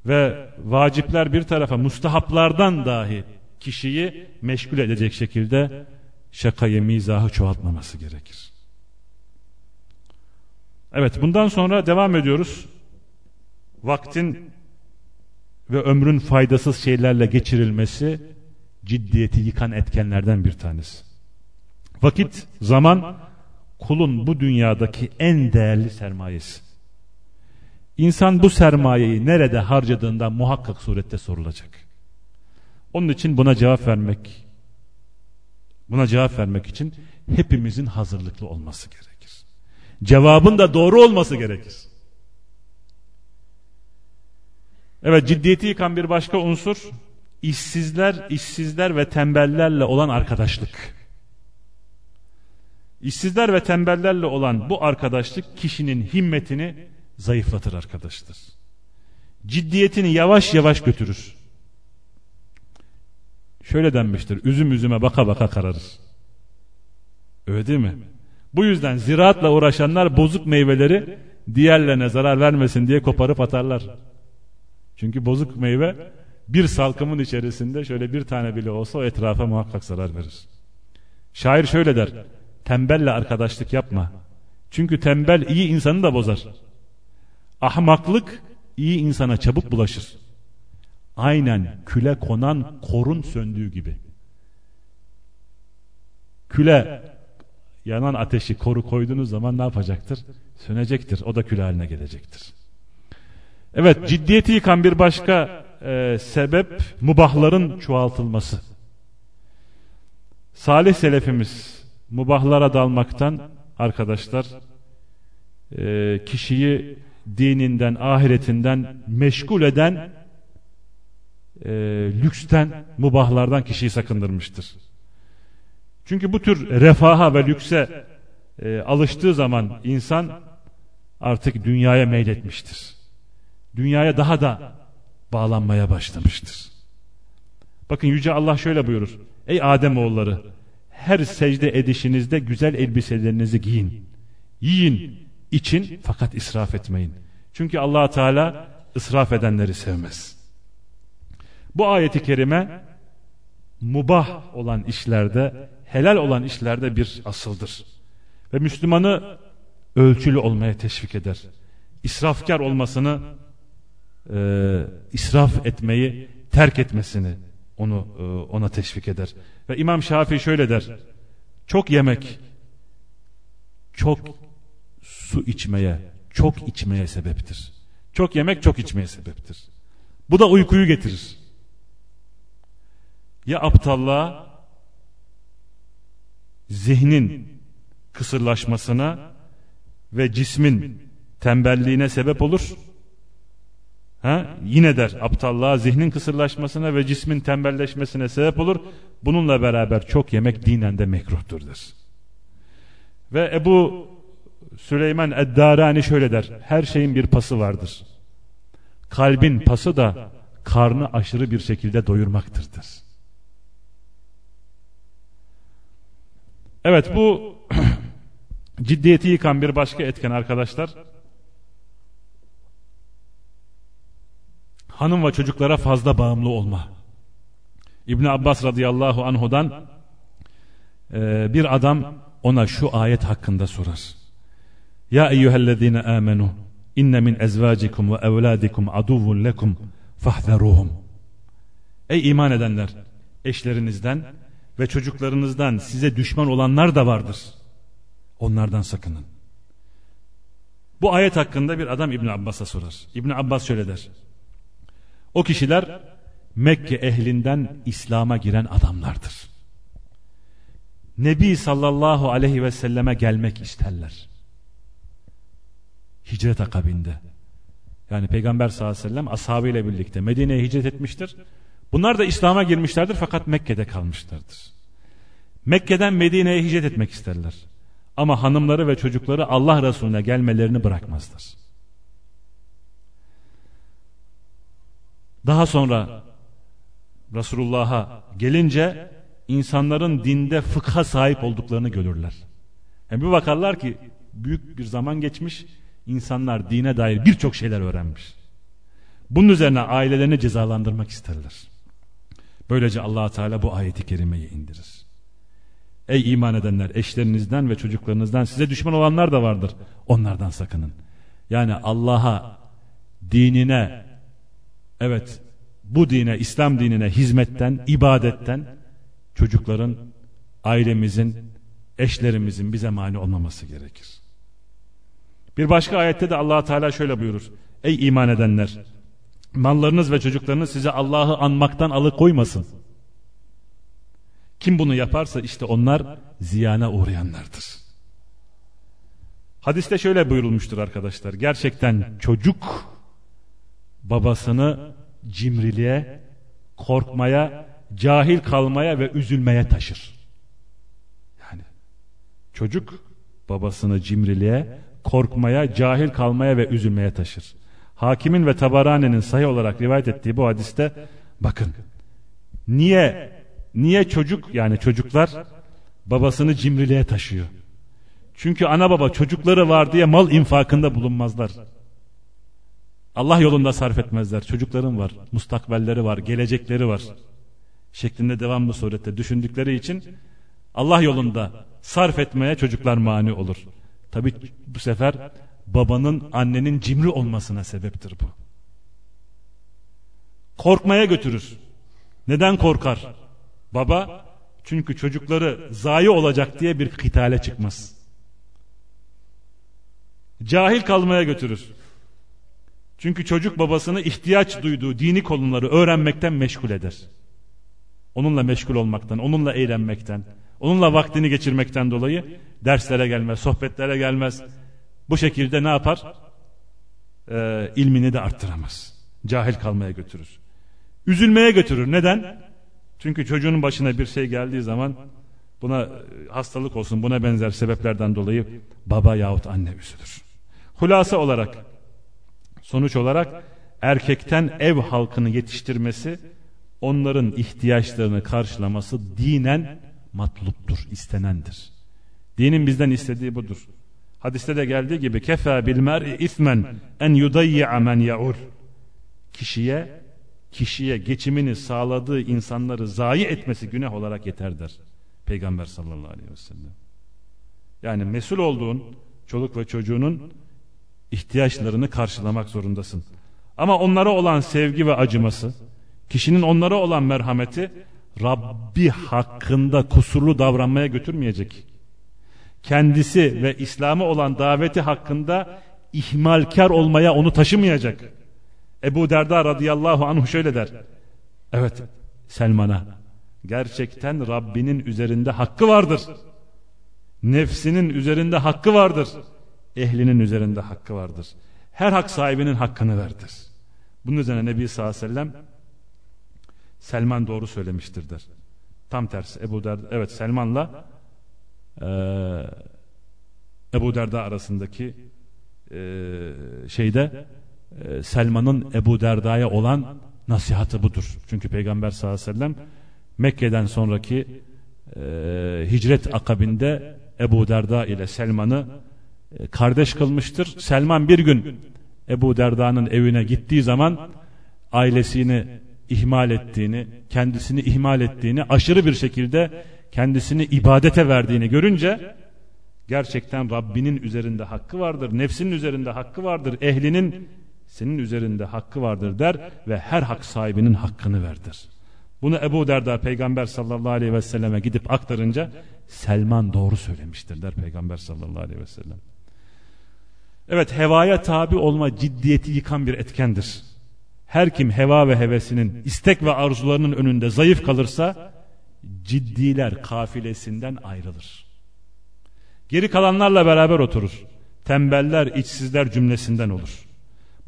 Ve vacipler bir tarafa mustahaplardan dahi kişiyi meşgul edecek şekilde şakayı, mizahı çoğaltmaması gerekir. Evet bundan sonra devam ediyoruz. Vaktin ve ömrün faydasız şeylerle geçirilmesi ciddiyeti yıkan etkenlerden bir tanesi. Vakit, zaman kulun bu dünyadaki en değerli sermayesi. İnsan bu sermayeyi nerede harcadığından muhakkak surette sorulacak. Onun için buna cevap vermek buna cevap vermek için hepimizin hazırlıklı olması gerekir. Cevabın da doğru olması gerekir. Evet ciddiyeti yıkan bir başka unsur işsizler, işsizler ve tembellerle olan arkadaşlık. İşsizler ve tembellerle olan bu arkadaşlık kişinin himmetini zayıflatır arkadaşlar. Ciddiyetini yavaş yavaş götürür. Şöyle denmiştir. Üzüm üzüme baka baka kararır. Öyle değil mi? Bu yüzden ziraatla uğraşanlar bozuk meyveleri diğerlerine zarar vermesin diye koparıp atarlar. Çünkü bozuk meyve bir salkımın içerisinde şöyle bir tane bile olsa o etrafa muhakkak zarar verir. Şair şöyle der. Tembelle arkadaşlık yapma. Çünkü tembel iyi insanı da bozar. Ahmaklık iyi insana çabuk bulaşır. Aynen küle konan korun söndüğü gibi. Küle yanan ateşi koru koyduğunuz zaman ne yapacaktır? Sönecektir. O da kül haline gelecektir. Evet ciddiyeti yıkan bir başka e, sebep mubahların çoğaltılması. Salih selefimiz mubahlara dalmaktan arkadaşlar e, kişiyi dininden, ahiretinden meşgul eden e, lüksten, mubahlardan kişiyi sakındırmıştır. Çünkü bu tür refaha ve lükse e, alıştığı zaman insan artık dünyaya meyletmiştir. Dünyaya daha da bağlanmaya başlamıştır. Bakın Yüce Allah şöyle buyurur. Ey Adem oğulları her secde edişinizde güzel elbiselerinizi giyin. Yiyin, için fakat israf etmeyin. Çünkü allah Teala israf edenleri sevmez. Bu ayeti kerime mubah olan işlerde, helal olan işlerde bir asıldır. Ve Müslümanı ölçülü olmaya teşvik eder. İsrafkar olmasını, e, israf etmeyi terk etmesini onu e, ona teşvik eder. Ve İmam Şafii şöyle der. Çok yemek, çok su içmeye, çok içmeye sebeptir. Çok yemek çok içmeye sebeptir. Bu da uykuyu getirir. Ya aptallığa, zihnin kısırlaşmasına ve cismin tembelliğine sebep olur. Ha? Yine der aptallığa, zihnin kısırlaşmasına ve cismin tembelleşmesine sebep olur. Bununla beraber çok yemek dinen de mekruhtur der. Ve Ebu Süleyman Eddarani şöyle der. Her şeyin bir pası vardır. Kalbin pası da karnı aşırı bir şekilde doyurmaktır. Evet bu ciddiyeti yıkan bir başka etken arkadaşlar. Hanım ve çocuklara fazla bağımlı olma. İbn Abbas radıyallahu anhudan e, bir adam ona şu ayet hakkında sorar. Ya eyyühellezine amenu inne min ezvacikum ve evladikum aduvun lekum fahzeruhum. Ey iman edenler eşlerinizden ve çocuklarınızdan size düşman olanlar da vardır. Onlardan sakının. Bu ayet hakkında bir adam İbn Abbas'a sorar. İbn Abbas şöyle der. O kişiler Mekke ehlinden İslam'a giren adamlardır. Nebi sallallahu aleyhi ve selleme gelmek isterler. Hicret akabinde. Yani Peygamber sallallahu aleyhi ve sellem ashabıyla birlikte Medine'ye hicret etmiştir. Bunlar da İslam'a girmişlerdir fakat Mekke'de kalmışlardır. Mekke'den Medine'ye hicret etmek isterler. Ama hanımları ve çocukları Allah Resulüne gelmelerini bırakmazlar. Daha sonra Resulullah'a gelince insanların dinde fıkha sahip olduklarını görürler. Yani bir bakarlar ki büyük bir zaman geçmiş insanlar dine dair birçok şeyler öğrenmiş. Bunun üzerine ailelerini cezalandırmak isterler. Böylece allah Teala bu ayeti kerimeyi indirir. Ey iman edenler eşlerinizden ve çocuklarınızdan size düşman olanlar da vardır. Onlardan sakının. Yani Allah'a, dinine, evet bu dine, İslam dinine hizmetten, ibadetten çocukların, ailemizin, eşlerimizin bize mani olmaması gerekir. Bir başka ayette de allah Teala şöyle buyurur. Ey iman edenler! Mallarınız ve çocuklarınız size Allah'ı anmaktan alıkoymasın. Kim bunu yaparsa işte onlar ziyana uğrayanlardır. Hadiste şöyle buyurulmuştur arkadaşlar. Gerçekten çocuk babasını cimriliğe, korkmaya, cahil kalmaya ve üzülmeye taşır. Yani çocuk babasını cimriliğe, korkmaya, cahil kalmaya ve üzülmeye taşır. Hakimin ve Tabarani'nin sayı olarak rivayet ettiği bu hadiste bakın. Niye Niye çocuk yani çocuklar babasını cimriliğe taşıyor? Çünkü ana baba çocukları var diye mal infakında bulunmazlar. Allah yolunda sarf etmezler. Çocukların var, mustakbelleri var, gelecekleri var. Şeklinde devamlı surette düşündükleri için Allah yolunda sarf etmeye çocuklar mani olur. Tabi bu sefer babanın annenin cimri olmasına sebeptir bu. Korkmaya götürür. Neden korkar? Baba çünkü çocukları zayi olacak diye bir kitale çıkmaz. Cahil kalmaya götürür. Çünkü çocuk babasını ihtiyaç duyduğu dini konuları öğrenmekten meşgul eder. Onunla meşgul olmaktan, onunla eğlenmekten, onunla vaktini geçirmekten dolayı derslere gelmez, sohbetlere gelmez. Bu şekilde ne yapar? Ee, ilmini de arttıramaz. Cahil kalmaya götürür. Üzülmeye götürür. Neden? Çünkü çocuğun başına bir şey geldiği zaman buna e, hastalık olsun buna benzer sebeplerden dolayı baba yahut anne üzülür. Hulasa olarak sonuç olarak erkekten ev halkını yetiştirmesi onların ihtiyaçlarını karşılaması dinen matluptur, istenendir. Dinin bizden istediği budur. Hadiste de geldiği gibi kefa bil mer'i ismen en yudayya men yaur. Kişiye kişiye geçimini sağladığı insanları zayi etmesi günah olarak yeter der. Peygamber sallallahu aleyhi ve sellem. Yani mesul olduğun çoluk ve çocuğunun ihtiyaçlarını karşılamak zorundasın. Ama onlara olan sevgi ve acıması, kişinin onlara olan merhameti Rabbi hakkında kusurlu davranmaya götürmeyecek. Kendisi ve İslam'a olan daveti hakkında ihmalkar olmaya onu taşımayacak. Ebu Derda radıyallahu anh şöyle der. Evet Selman'a gerçekten Rabbinin üzerinde hakkı vardır. Nefsinin üzerinde hakkı vardır. Ehlinin üzerinde hakkı vardır. Her hak sahibinin hakkını verdir. Bunun üzerine Nebi sallallahu aleyhi ve sellem Selman doğru söylemiştir der. Tam tersi Ebu Derda evet Selman'la e, Ebu Derda arasındaki e, şeyde e, Selman'ın Ebu Derda'ya olan nasihatı budur. Çünkü Peygamber sallallahu aleyhi ve sellem Mekke'den sonraki e, hicret akabinde Ebu Derda ile Selman'ı e, kardeş kılmıştır. Selman bir gün Ebu Derda'nın evine gittiği zaman ailesini ihmal ettiğini, kendisini ihmal ettiğini, aşırı bir şekilde kendisini ibadete verdiğini görünce gerçekten Rabbinin üzerinde hakkı vardır, nefsinin üzerinde hakkı vardır, ehlinin senin üzerinde hakkı vardır der ve her hak sahibinin hakkını verdir. Bunu Ebu Derda peygamber sallallahu aleyhi ve selleme gidip aktarınca Selman doğru söylemiştir der peygamber sallallahu aleyhi ve sellem. Evet hevaya tabi olma ciddiyeti yıkan bir etkendir. Her kim heva ve hevesinin istek ve arzularının önünde zayıf kalırsa ciddiler kafilesinden ayrılır. Geri kalanlarla beraber oturur. Tembeller, içsizler cümlesinden olur.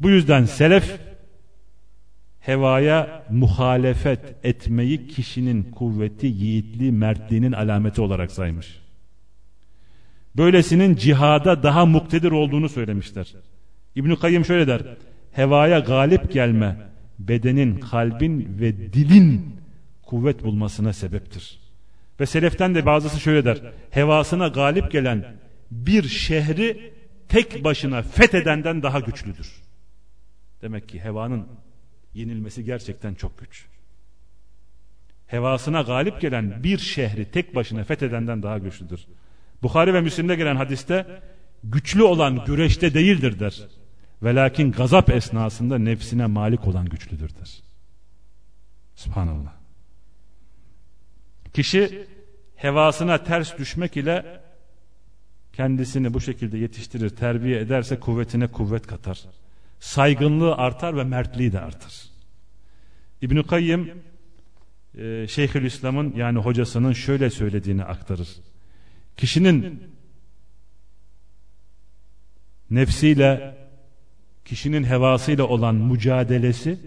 Bu yüzden selef hevaya muhalefet etmeyi kişinin kuvveti, yiğitliği, mertliğinin alameti olarak saymış. Böylesinin cihada daha muktedir olduğunu söylemişler. İbn-i Kayyım şöyle der. Hevaya galip gelme bedenin, kalbin ve dilin kuvvet bulmasına sebeptir. Ve seleften de bazısı şöyle der. Hevasına galip gelen bir şehri tek başına fethedenden daha güçlüdür. Demek ki hevanın yenilmesi gerçekten çok güç. Hevasına galip gelen bir şehri tek başına fethedenden daha güçlüdür. Bukhari ve Müslim'de gelen hadiste güçlü olan güreşte değildir der. Velakin gazap esnasında nefsine malik olan güçlüdür der. Subhanallah. Kişi hevasına ters düşmek ile kendisini bu şekilde yetiştirir, terbiye ederse kuvvetine kuvvet katar saygınlığı artar ve mertliği de artar. İbn-i Kayyım e, Şeyhülislam'ın yani hocasının şöyle söylediğini aktarır. Kişinin nefsiyle kişinin hevasıyla olan mücadelesi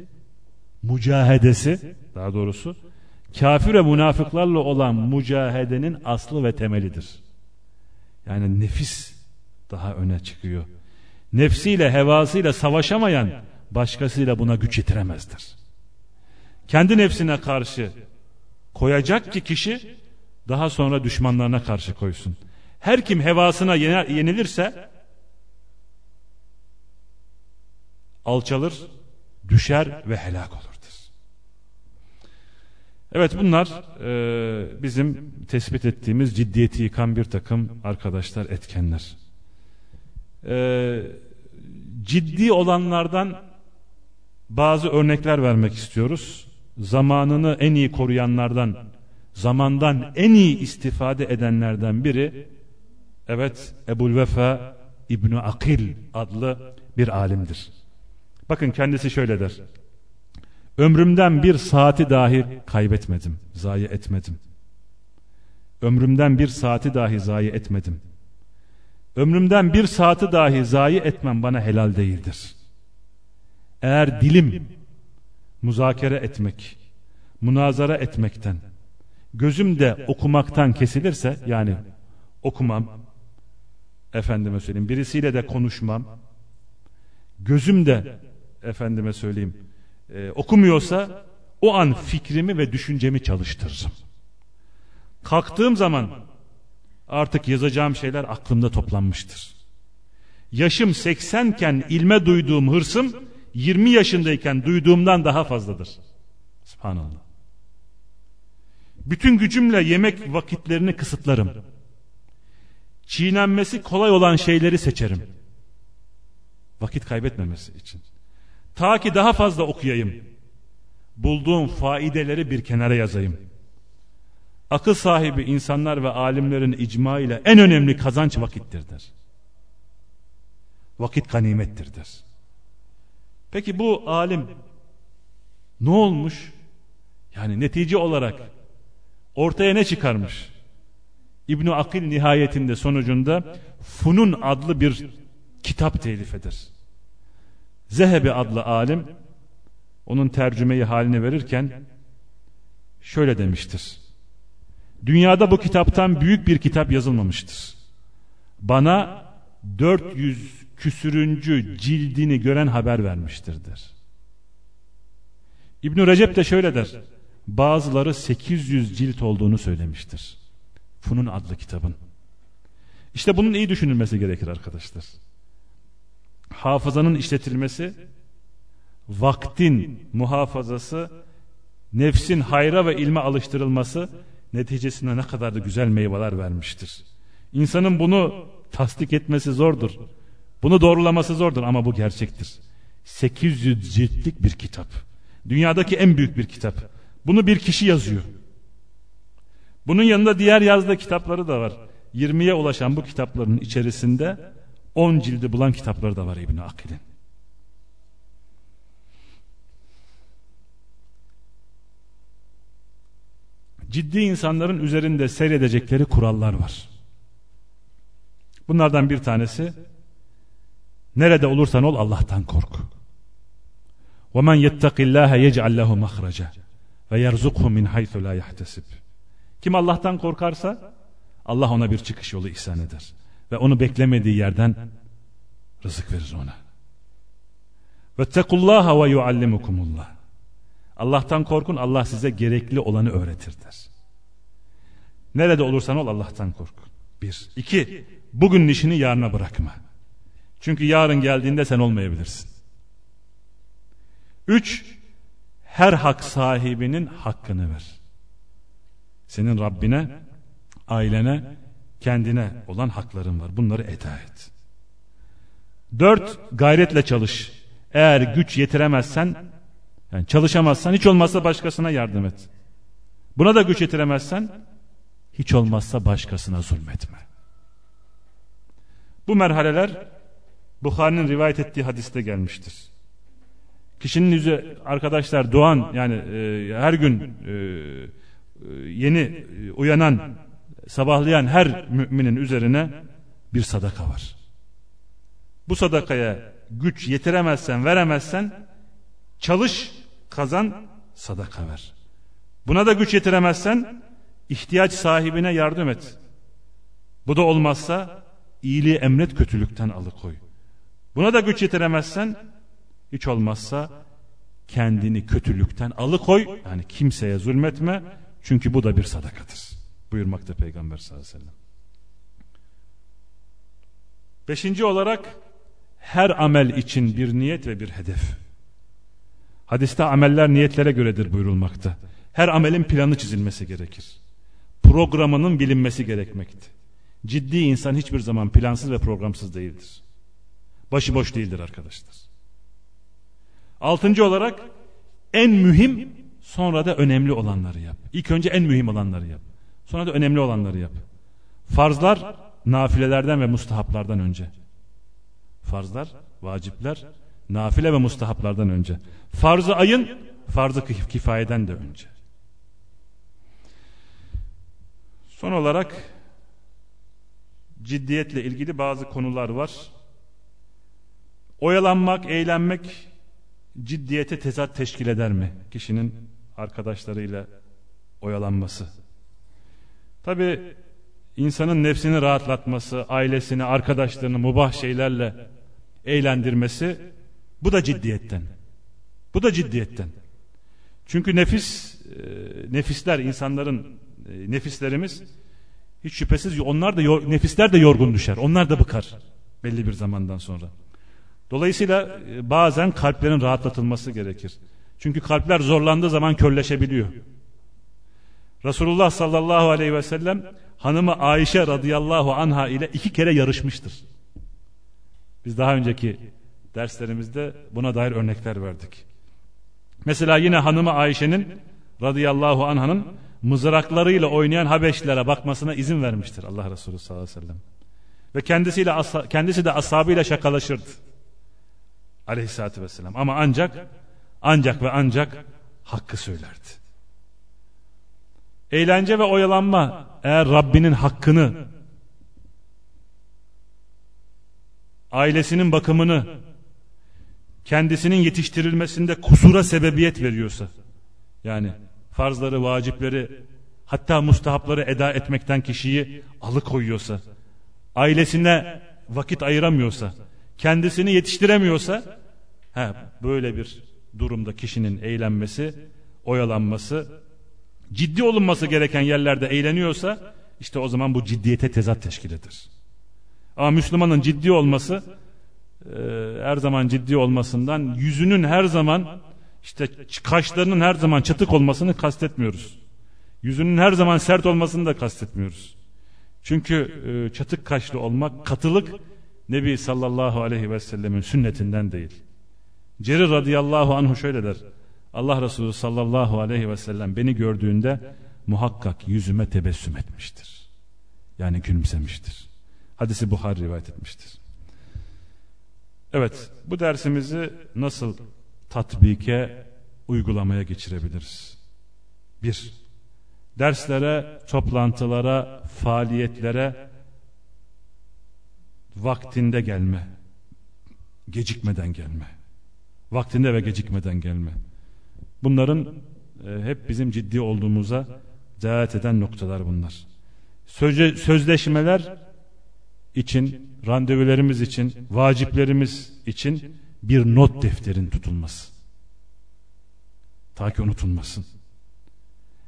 mücahedesi daha doğrusu kafir ve münafıklarla olan mücahedenin aslı ve temelidir. Yani nefis daha öne çıkıyor nefsiyle hevasıyla savaşamayan başkasıyla buna güç yetiremezdir. Kendi nefsine karşı Koyacak ki kişi daha sonra düşmanlarına karşı koysun. Her kim hevasına yenilirse alçalır, düşer ve helak olurdur. Evet bunlar e, bizim tespit ettiğimiz ciddiyeti yıkan bir takım arkadaşlar etkenler. E, ciddi olanlardan bazı örnekler vermek istiyoruz. Zamanını en iyi koruyanlardan, zamandan en iyi istifade edenlerden biri evet Ebul Vefa İbni Akil adlı bir alimdir. Bakın kendisi şöyle der. Ömrümden bir saati dahi kaybetmedim, zayi etmedim. Ömrümden bir saati dahi zayi etmedim. Ömrümden bir saati dahi zayi etmem bana helal değildir. Eğer dilim muzakere etmek, münazara etmekten, gözüm de okumaktan kesilirse yani okumam, efendime söyleyeyim birisiyle de konuşmam, gözüm de efendime söyleyeyim e, okumuyorsa o an fikrimi ve düşüncemi çalıştırırım. Kalktığım zaman artık yazacağım şeyler aklımda toplanmıştır. Yaşım 80 iken ilme duyduğum hırsım 20 yaşındayken duyduğumdan daha fazladır. Subhanallah. Bütün gücümle yemek vakitlerini kısıtlarım. Çiğnenmesi kolay olan şeyleri seçerim. Vakit kaybetmemesi için. Ta ki daha fazla okuyayım. Bulduğum faideleri bir kenara yazayım. Akıl sahibi insanlar ve alimlerin icma ile en önemli kazanç vakittir der. Vakit ganimettir der. Peki bu alim ne olmuş? Yani netice olarak ortaya ne çıkarmış? İbn Akil nihayetinde sonucunda Funun adlı bir kitap telif eder. Zehebi adlı alim onun tercümeyi haline verirken şöyle demiştir. Dünyada bu kitaptan büyük bir kitap yazılmamıştır. Bana 400 küsürüncü cildini gören haber vermiştirdir. İbn Recep de şöyle der. Bazıları 800 cilt olduğunu söylemiştir. Funun adlı kitabın. İşte bunun iyi düşünülmesi gerekir arkadaşlar hafızanın işletilmesi, vaktin muhafazası, nefsin hayra ve ilme alıştırılması neticesinde ne kadar da güzel meyveler vermiştir. İnsanın bunu tasdik etmesi zordur. Bunu doğrulaması zordur ama bu gerçektir. 800 ciltlik bir kitap. Dünyadaki en büyük bir kitap. Bunu bir kişi yazıyor. Bunun yanında diğer yazdığı kitapları da var. 20'ye ulaşan bu kitapların içerisinde 10 cildi bulan kitapları da var İbn Akil'in. Ciddi insanların üzerinde seyredecekleri kurallar var. Bunlardan bir tanesi nerede olursan ol Allah'tan kork. وَمَنْ يَتَّقِ اللّٰهَ يَجْعَلْ لَهُ مَخْرَجًا وَيَرْزُقْهُ مِنْ حَيْثُ لَا يَحْتَسِبْ Kim Allah'tan korkarsa Allah ona bir çıkış yolu ihsan eder. Ve onu beklemediği yerden rızık verir ona. Vettekullaha ve yuallimukumullah. Allah'tan korkun Allah size gerekli olanı öğretir der. Nerede olursan ol Allah'tan kork. Bir. İki. Bugün işini yarına bırakma. Çünkü yarın geldiğinde sen olmayabilirsin. Üç. Her hak sahibinin hakkını ver. Senin Rabbine, ailene, kendine olan hakların var. Bunları eda et. Dört, gayretle çalış. Eğer güç yetiremezsen, yani çalışamazsan hiç olmazsa başkasına yardım et. Buna da güç yetiremezsen, hiç olmazsa başkasına zulmetme. Bu merhaleler Bukhari'nin rivayet ettiği hadiste gelmiştir. Kişinin yüzü arkadaşlar doğan yani e, her gün e, e yeni e, uyanan sabahlayan her müminin üzerine bir sadaka var. Bu sadakaya güç yetiremezsen veremezsen çalış kazan sadaka ver. Buna da güç yetiremezsen ihtiyaç sahibine yardım et. Bu da olmazsa iyiliği emret kötülükten alıkoy. Buna da güç yetiremezsen hiç olmazsa kendini kötülükten alıkoy. Yani kimseye zulmetme Çünkü bu da bir sadakadır. Buyurmakta Peygamber sallallahu aleyhi ve sellem. Beşinci olarak her amel için bir niyet ve bir hedef. Hadiste ameller niyetlere göredir buyurulmakta. Her amelin planı çizilmesi gerekir. Programının bilinmesi gerekmekte. Ciddi insan hiçbir zaman plansız ve programsız değildir. Başıboş değildir arkadaşlar. Altıncı olarak en mühim sonra da önemli olanları yap. İlk önce en mühim olanları yap. Sonra da önemli olanları yap. Farzlar nafilelerden ve mustahaplardan önce. Farzlar, vacipler, nafile ve mustahaplardan önce. Farzı ayın, farzı kifayeden de önce. Son olarak ciddiyetle ilgili bazı konular var. Oyalanmak, eğlenmek ciddiyete tezat teşkil eder mi? Kişinin arkadaşlarıyla oyalanması. Tabi insanın nefsini rahatlatması, ailesini, arkadaşlarını mubah şeylerle eğlendirmesi bu da ciddiyetten. Bu da ciddiyetten. Çünkü nefis e, nefisler insanların e, nefislerimiz hiç şüphesiz onlar da nefisler de yorgun düşer. Onlar da bıkar belli bir zamandan sonra. Dolayısıyla e, bazen kalplerin rahatlatılması gerekir. Çünkü kalpler zorlandığı zaman körleşebiliyor. Resulullah sallallahu aleyhi ve sellem hanımı Ayşe radıyallahu anha ile iki kere yarışmıştır. Biz daha önceki derslerimizde buna dair örnekler verdik. Mesela yine hanımı Ayşe'nin radıyallahu anhanın mızraklarıyla oynayan Habeşlilere bakmasına izin vermiştir Allah Resulü sallallahu aleyhi ve sellem. Ve kendisiyle kendisi de ashabıyla şakalaşırdı. Aleyhissalatü vesselam. Ama ancak ancak ve ancak hakkı söylerdi. Eğlence ve oyalanma eğer Rabbinin hakkını ailesinin bakımını kendisinin yetiştirilmesinde kusura sebebiyet veriyorsa yani farzları, vacipleri hatta mustahapları eda etmekten kişiyi alıkoyuyorsa ailesine vakit ayıramıyorsa kendisini yetiştiremiyorsa he, böyle bir durumda kişinin eğlenmesi, oyalanması ciddi olunması gereken yerlerde eğleniyorsa işte o zaman bu ciddiyete tezat teşkil eder. Ama Müslümanın ciddi olması e, her zaman ciddi olmasından yüzünün her zaman işte kaşlarının her zaman çatık olmasını kastetmiyoruz. Yüzünün her zaman sert olmasını da kastetmiyoruz. Çünkü e, çatık kaşlı olmak katılık Nebi sallallahu aleyhi ve sellemin sünnetinden değil. Cerir radıyallahu anhu şöyle der. Allah Resulü sallallahu aleyhi ve sellem beni gördüğünde muhakkak yüzüme tebessüm etmiştir. Yani gülümsemiştir. Hadisi Buhari rivayet etmiştir. Evet bu dersimizi nasıl tatbike uygulamaya geçirebiliriz? Bir, derslere, toplantılara, faaliyetlere vaktinde gelme, gecikmeden gelme. Vaktinde ve gecikmeden gelme. Bunların e, hep bizim ciddi olduğumuza delalet eden noktalar bunlar. Sözce, sözleşmeler için, randevularımız için, vaciplerimiz için bir not defterin tutulması. Ta ki unutulmasın.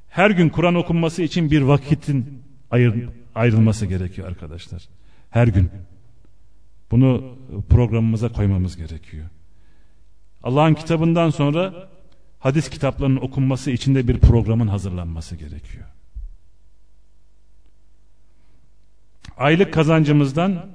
Her gün Kur'an okunması için bir vakitin ayır, ayrılması gerekiyor arkadaşlar. Her gün. Bunu programımıza koymamız gerekiyor. Allah'ın kitabından sonra hadis kitaplarının okunması için de bir programın hazırlanması gerekiyor. Aylık kazancımızdan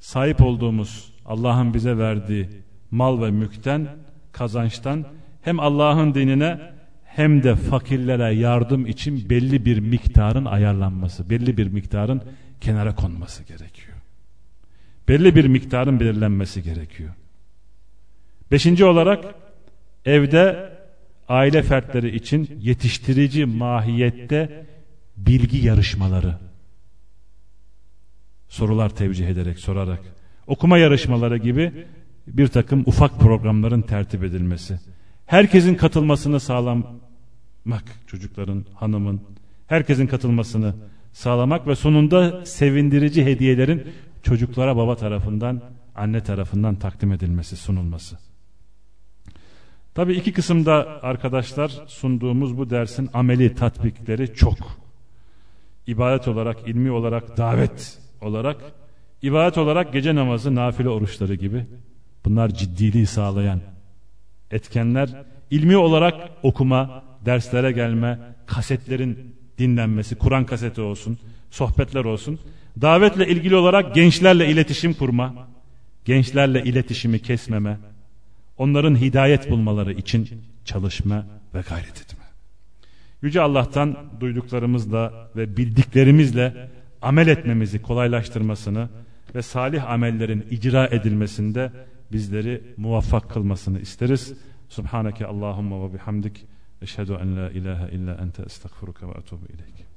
sahip olduğumuz Allah'ın bize verdiği mal ve mülkten, kazançtan hem Allah'ın dinine hem de fakirlere yardım için belli bir miktarın ayarlanması, belli bir miktarın kenara konması gerekiyor. Belli bir miktarın belirlenmesi gerekiyor. Beşinci olarak evde aile fertleri için yetiştirici mahiyette bilgi yarışmaları. Sorular tevcih ederek sorarak. Okuma yarışmaları gibi bir takım ufak programların tertip edilmesi. Herkesin katılmasını sağlamak çocukların hanımın herkesin katılmasını sağlamak ve sonunda sevindirici hediyelerin çocuklara baba tarafından anne tarafından takdim edilmesi sunulması Tabi iki kısımda arkadaşlar sunduğumuz bu dersin ameli tatbikleri çok. İbadet olarak, ilmi olarak, davet olarak, ibadet olarak gece namazı, nafile oruçları gibi. Bunlar ciddiliği sağlayan etkenler. ilmi olarak okuma, derslere gelme, kasetlerin dinlenmesi, Kur'an kaseti olsun, sohbetler olsun. Davetle ilgili olarak gençlerle iletişim kurma, gençlerle iletişimi kesmeme, onların hidayet bulmaları için çalışma ve gayret etme. Yüce Allah'tan duyduklarımızla ve bildiklerimizle amel etmemizi kolaylaştırmasını ve salih amellerin icra edilmesinde bizleri muvaffak kılmasını isteriz. Subhaneke Allahumma ve bihamdik. Eşhedü en la ilahe illa ente estağfuruka ve etubu ileyk.